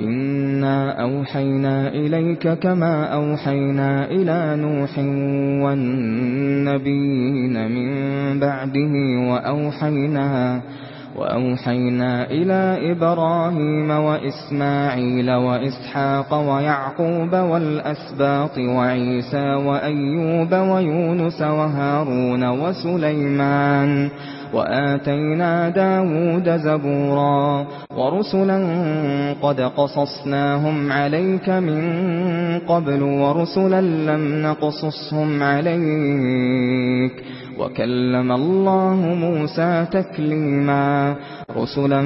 إنا أوحينا إليك كما أوحينا إلى نوح والنبيين من بعده وأوحينا وأوحينا إلى إبراهيم وإسماعيل وإسحاق ويعقوب والأسباط وعيسى وأيوب ويونس وهارون وسليمان وآتينا داود زبورا ورسلا قد قصصناهم عليك من قبل ورسلا لم نقصصهم عليك وَكَلَّمَ اللَّهُ مُوسَى تَكْلِيمًا رُسُلًا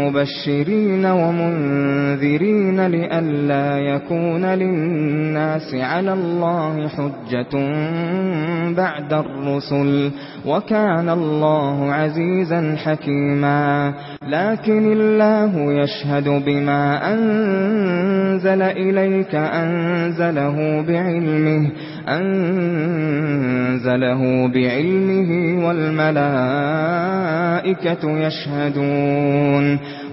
مُبَشِّرِينَ وَمُنذِرِينَ لِئَلَّا يَكُونَ لِلنَّاسِ عَلَى اللَّهِ حُجَّةٌ بَعْدَ الرُّسُلِ وَكَانَ اللَّهُ عَزِيزًا حَكِيمًا لَكِنَّ اللَّهَ يَشْهَدُ بِمَا أَنزَلَ إِلَيْكَ أَنزَلَهُ بِعِلْمِهِ أنزله بعلمه والملائكة يشهدون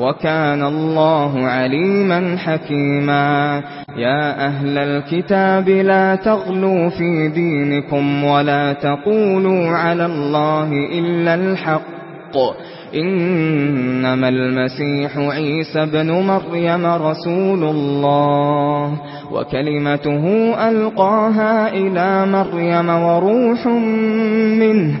وَكَانَ اللَّهُ عَلِيمًا حَكِيمًا. يَا أَهْلَ الْكِتَابِ لَا تَغْلُوا فِي دِينِكُمْ وَلَا تَقُولُوا عَلَى اللَّهِ إِلَّا الْحَقَّ. إنما المسيح عيسى بن مريم رسول الله. وكلمته ألقاها إلى مريم وروح منه.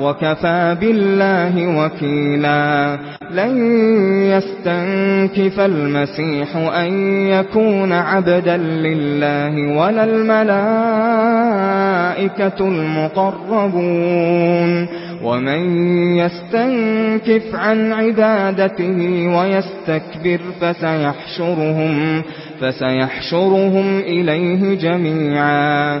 وَكَفَى بِاللَّهِ وَكِيلًا لَن يَسْتَنكِفَ الْمَسِيحُ أَن يَكُونَ عَبْدًا لِّلَّهِ وَلَا الْمَلَائِكَةُ الْمُقَرَّبُونَ ومن يستنكف عن عبادته ويستكبر فسيحشرهم فسيحشرهم إليه جميعا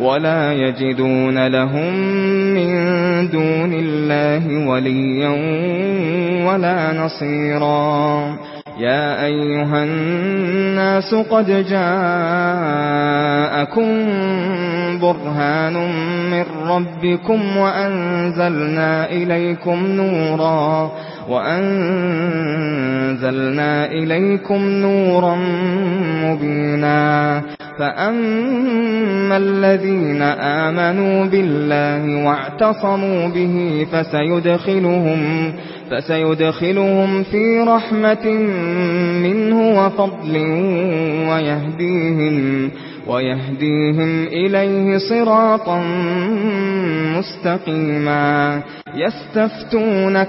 ولا يجدون لهم من دون الله وليا ولا نصيرا. يا أيها الناس قد جاءكم برهان من ربكم وأنزلنا إليكم نورا. وأنزلنا إليكم نورا مبينا فأما الذين آمنوا بالله واعتصموا به فسيدخلهم فسيدخلهم في رحمة منه وفضل ويهديهم ويهديهم إليه صراطا مستقيما يستفتونك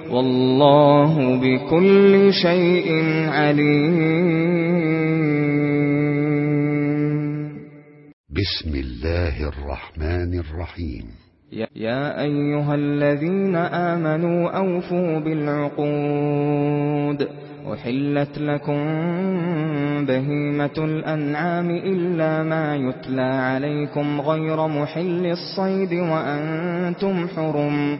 والله بكل شيء عليم. بسم الله الرحمن الرحيم. يا أيها الذين آمنوا أوفوا بالعقود. وحلت لكم بهيمة الأنعام إلا ما يتلى عليكم غير محل الصيد وأنتم حرم.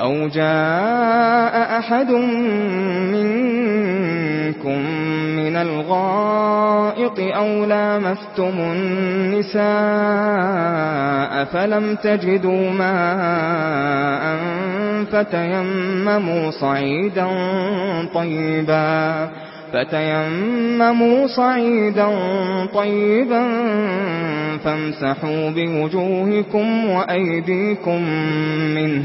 أَوْ جَاءَ أَحَدٌ مِّنكُم مِّنَ الْغَائِطِ أَوْ لَامَسْتُمُ النِّسَاءَ فَلَمْ تَجِدُوا مَاءً فَتَيَمَّمُوا صَعِيدًا طَيِّبًا فَتَيَمَّمُوا صَعِيدًا طَيِّبًا فَامْسَحُوا بِوُجُوهِكُمْ وَأَيْدِيكُمْ مِنْهُ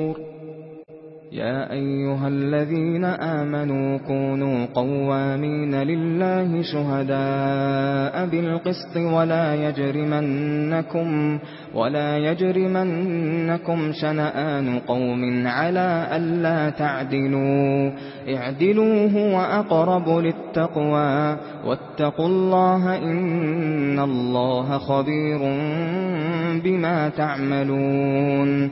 يا ايها الذين امنوا كونوا قوامين لله شهداء بالقسط ولا يجرمنكم ولا يجرمنكم شنآن قوم على الا تعدلوا اعدلوا هو اقرب للتقوى واتقوا الله ان الله خبير بما تعملون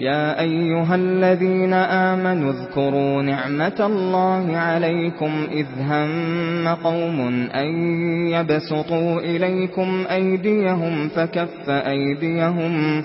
يا أيها الذين آمنوا اذكروا نعمة الله عليكم إذ هم قوم أن يبسطوا إليكم أيديهم فكف أيديهم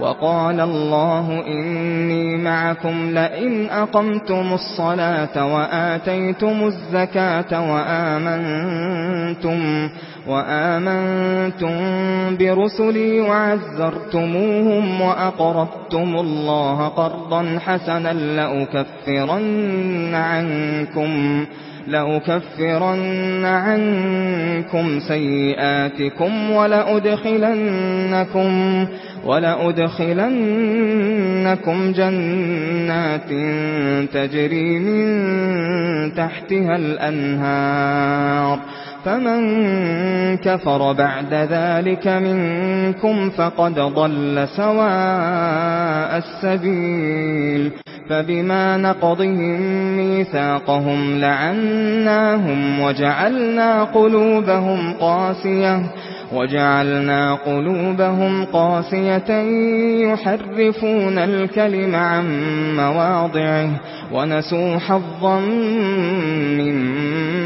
وقال الله إني معكم لئن أقمتم الصلاة وآتيتم الزكاة وآمنتم, وآمنتم برسلي وعزرتموهم وأقربتم الله قرضا حسنا لأكفرن عنكم لأكفرن عنكم سيئاتكم ولأدخلنكم وَلَأُدْخِلَنَّكُمْ جَنَّاتٍ تَجْرِي مِنْ تَحْتِهَا الْأَنْهَارُ فَمَنْ كَفَرَ بَعْدَ ذَلِكَ مِنْكُمْ فَقَدْ ضَلَّ سَوَاءَ السَّبِيلِ فبما نقضهم ميثاقهم لعناهم وجعلنا قلوبهم قاسية وجعلنا قلوبهم قاسية يحرفون الكلم عن مواضعه ونسوا حظا مما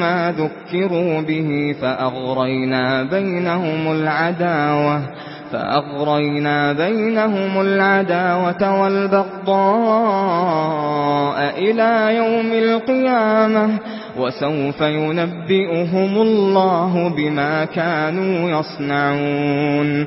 بما ذكروا به فأغرينا بينهم العداوة فأغرينا بينهم العداوة والبغضاء إلى يوم القيامة وسوف ينبئهم الله بما كانوا يصنعون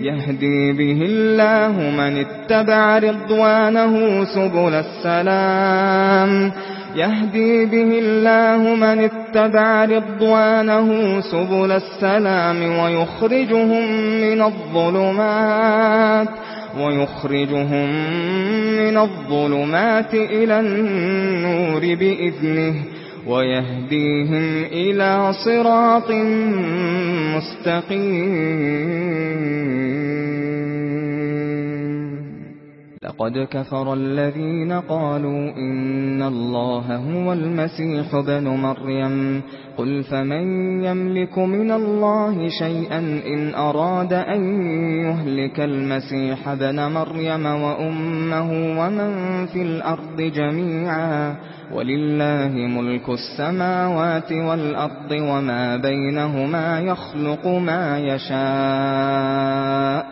يهدي به الله من اتبع رضوانه سبل السلام. يهدي به الله من اتبع رضوانه سبل السلام ويخرجهم من الظلمات ويخرجهم من الظلمات إلى النور بإذنه. ويهديهم إلى صراط مستقيم لقد كفر الذين قالوا إن الله هو المسيح بن مريم. قل فمن يملك من الله شيئا إن أراد أن يهلك المسيح بن مريم وأمه ومن في الأرض جميعا. ولله ملك السماوات والأرض وما بينهما يخلق ما يشاء.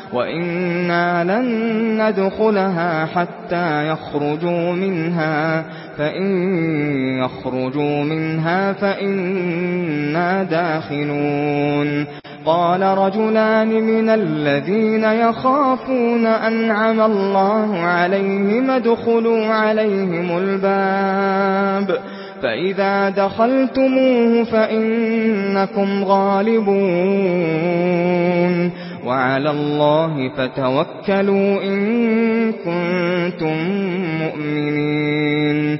وَإِنَّا لَن نَّدْخُلَهَا حَتَّى يَخْرُجُوا مِنْهَا فَإِن يَخْرُجُوا مِنْهَا فَإِنَّا دَاخِلُونَ قال رجلان من الذين يخافون أنعم الله عليهم دخلوا عليهم الباب فَإِذَا دَخَلْتُمُوهُ فَإِنَّكُمْ غَالِبُونَ وَعَلَى اللَّهِ فَتَوَكَّلُوا إِن كُنتُم مُّؤْمِنِينَ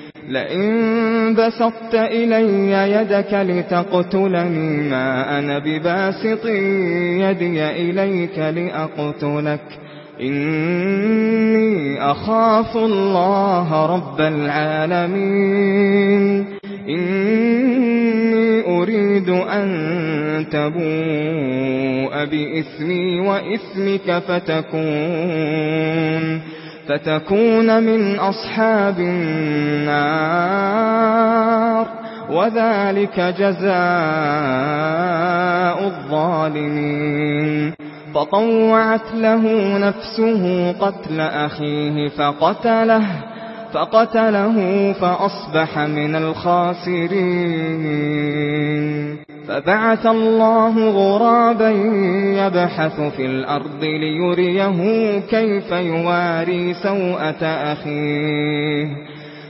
لئن بسطت إلي يدك لتقتلني ما أنا بباسط يدي إليك لأقتلك. إني أخاف الله رب العالمين. إني أريد أن تبوء بإثمي وإثمك فتكون. فتكون من أصحاب النار. وذلك جزاء الظالمين فطوعت له نفسه قتل أخيه فقتله فقتله فأصبح من الخاسرين فبعث الله غرابا يبحث في الأرض ليريه كيف يواري سوءة أخيه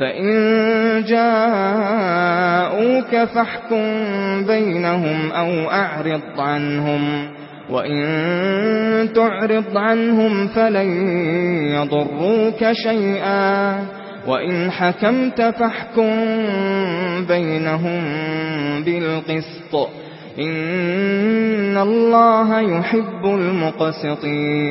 فَإِن جَاءُوكَ فَاحْكُم بَيْنَهُمْ أَوْ أَعْرِضْ عَنْهُمْ وَإِن تُعْرِضْ عَنْهُمْ فَلَن يَضُرُّوكَ شَيْئًا وَإِن حَكَمْتَ فَاحْكُم بَيْنَهُم بِالْقِسْطِ إِنَّ اللَّهَ يُحِبُّ الْمُقْسِطِينَ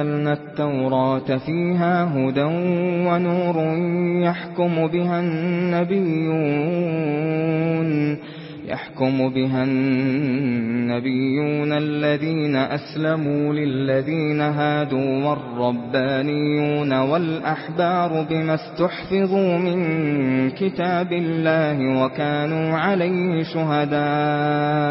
أَنزَلْنَا التَّوْرَاةَ فِيهَا هُدًى وَنُورٌ يَحْكُمُ بِهَا النَّبِيُّونَ يَحْكُمُ بِهَا النَّبِيُّونَ الَّذِينَ أَسْلَمُوا لِلَّذِينَ هَادُوا وَالرَّبَّانِيُّونَ وَالْأَحْبَارُ بِمَا اسْتُحْفِظُوا مِنْ كِتَابِ اللَّهِ وَكَانُوا عَلَيْهِ شُهَدَاءَ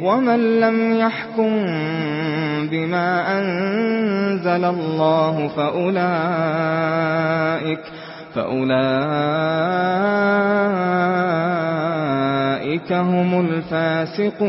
ومن لم يحكم بما أنزل الله فأولئك فأولئك هم الفاسقون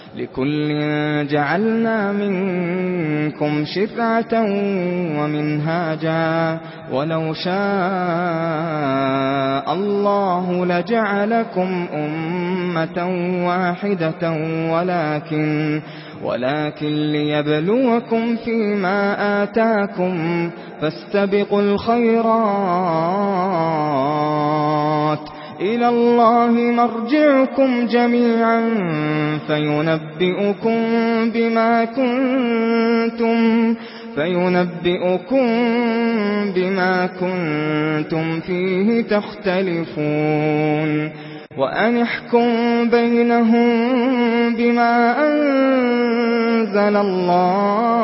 لِكُلٍّ جَعَلْنَا مِنكُمْ شفعة وَمِنْهَاجًا وَلَوْ شَاءَ اللَّهُ لَجَعَلَكُمْ أُمَّةً وَاحِدَةً وَلَكِن وَلَكِن لِّيَبْلُوَكُمْ فِيمَا آتَاكُمْ فَاسْتَبِقُوا الْخَيْرَاتِ إلى الله مرجعكم جميعا فينبئكم بما كنتم فينبئكم بما كنتم فيه تختلفون وأن احكم بينهم بما أنزل الله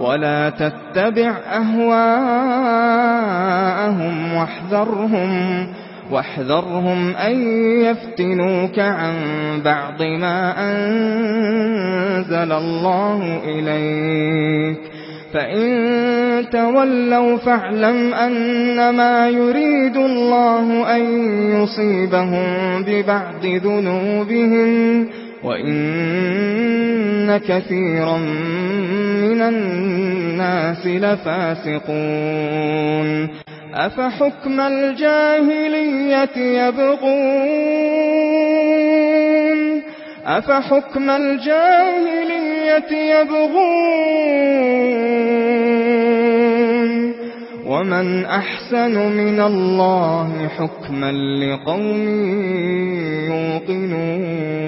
ولا تتبع أهواءهم واحذرهم واحذرهم أن يفتنوك عن بعض ما أنزل الله إليك فإن تولوا فاعلم أنما يريد الله أن يصيبهم ببعض ذنوبهم وَإِنَّ كَثِيرًا مِنَ النَّاسِ لَفَاسِقُونَ أفحكم الجاهلية يبغون؟ أفحكم الجاهلية يبغون؟ ومن أحسن من الله حكما لقوم يوقنون؟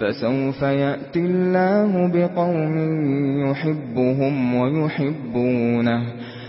فسوف يأتي الله بقوم يحبهم ويحبونه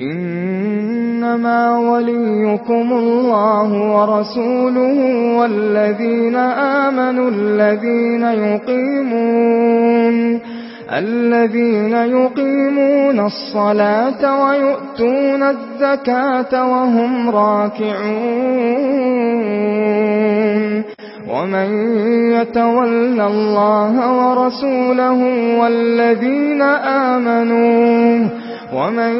إنما وليكم الله ورسوله والذين آمنوا الذين يقيمون الذين يقيمون الصلاة ويؤتون الزكاة وهم راكعون ومن يتولى الله ورسوله والذين آمنوا ومن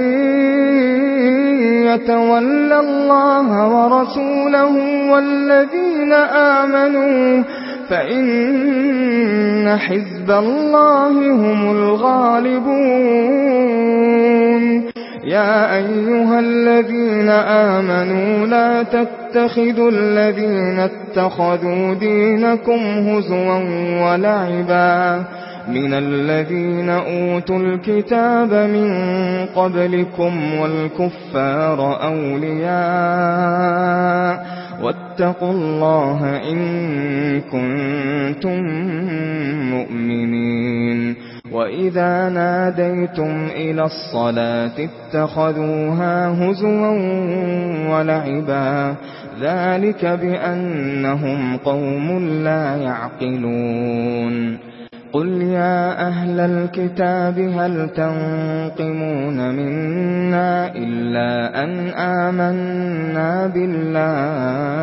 يتولى الله ورسوله والذين آمنوا فإن حزب الله هم الغالبون. يا أيها الذين آمنوا لا تتخذوا الذين اتخذوا دينكم هزوا ولعبا. مِنَ الَّذِينَ أُوتُوا الْكِتَابَ مِنْ قَبْلِكُمْ وَالْكُفَّارَ أَوْلِيَاءَ وَاتَّقُوا اللَّهَ إِن كُنتُم مُّؤْمِنِينَ وَإِذَا نَادَيْتُمْ إِلَى الصَّلَاةِ اتَّخَذُوهَا هُزُوًا وَلَعِبًا ذَلِكَ بِأَنَّهُمْ قَوْمٌ لَّا يَعْقِلُونَ قُلْ يَا أَهْلَ الْكِتَابِ هَلْ تَنقِمُونَ مِنَّا إِلَّا أَن آمَنَّا بِاللَّهِ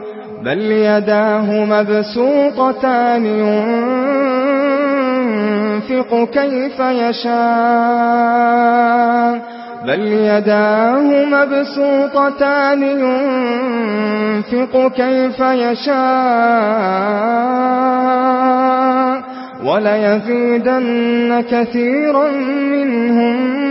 بل يداه مبسوطتان ينفق كيف يشاء. بل يداه مبسوطتان ينفق كيف يشاء. ولا يزيدن كثيرا منهم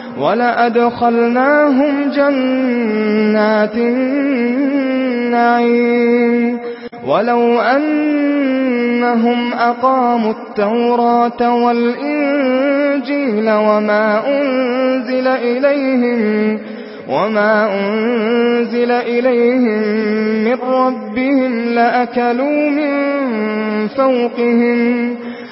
وَلَأَدْخَلْنَاهُمْ جَنَّاتِ النَّعِيمِ. وَلَوْ أَنَّهُمْ أَقَامُوا التَّوْرَاةَ وَالْإِنْجِيلَ وَمَا أُنْزِلَ إِلَيْهِمْ وَمَا أُنْزِلَ إِلَيْهِمْ مِنْ رَبِّهِمْ لَأَكَلُوا مِنْ فَوْقِهِمْ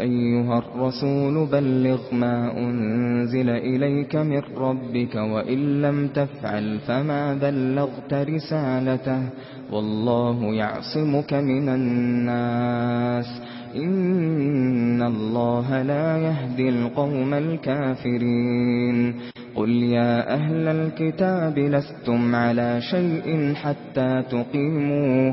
أيها الرسول بلغ ما أنزل إليك من ربك وإن لم تفعل فما بلغت رسالته والله يعصمك من الناس إن الله لا يهدي القوم الكافرين قل يا أهل الكتاب لستم على شيء حتى تقيموا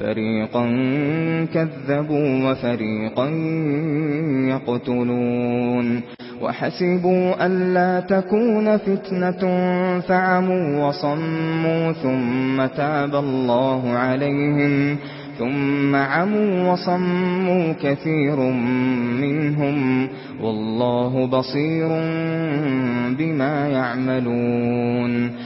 فَرِيقًا كَذَّبُوا وَفَرِيقًا يَقْتُلُونَ وَحَسِبُوا أَلَّا تَكُونَ فِتْنَةٌ فَعَمُوا وَصَمُّوا ثُمَّ تَابَ اللَّهُ عَلَيْهِمْ ثُمَّ عَمُوا وَصَمُّوا كَثِيرٌ مِنْهُمْ وَاللَّهُ بَصِيرٌ بِمَا يَعْمَلُونَ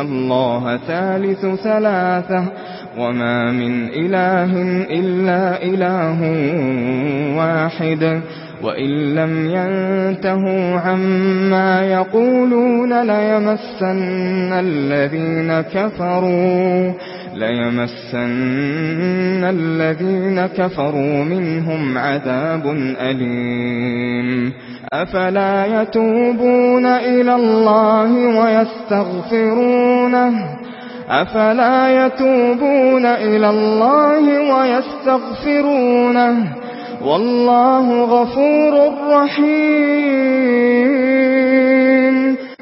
إِنَّ الله ثالث ثلاثة وما من إله إلا إله واحد وَإِن لَّمْ يَنْتَهُوا عَمَّا يَقُولُونَ لَيَمَسَّنَّ الَّذِينَ كَفَرُوا مِنْهُمْ عَذَابٌ لَيَمَسَّنَّ الَّذِينَ كَفَرُوا مِنْهُمْ عَذَابٌ أَلِيمٌ. أَفَلَا يَتُوبُونَ إِلَى اللَّهِ وَيَسْتَغْفِرُونَهُ؟ أَفَلَا يَتُوبُونَ إِلَى اللَّهِ وَيَسْتَغْفِرُونَهُ؟ وَاللَّهُ غَفُورٌ رَّحِيمٌ.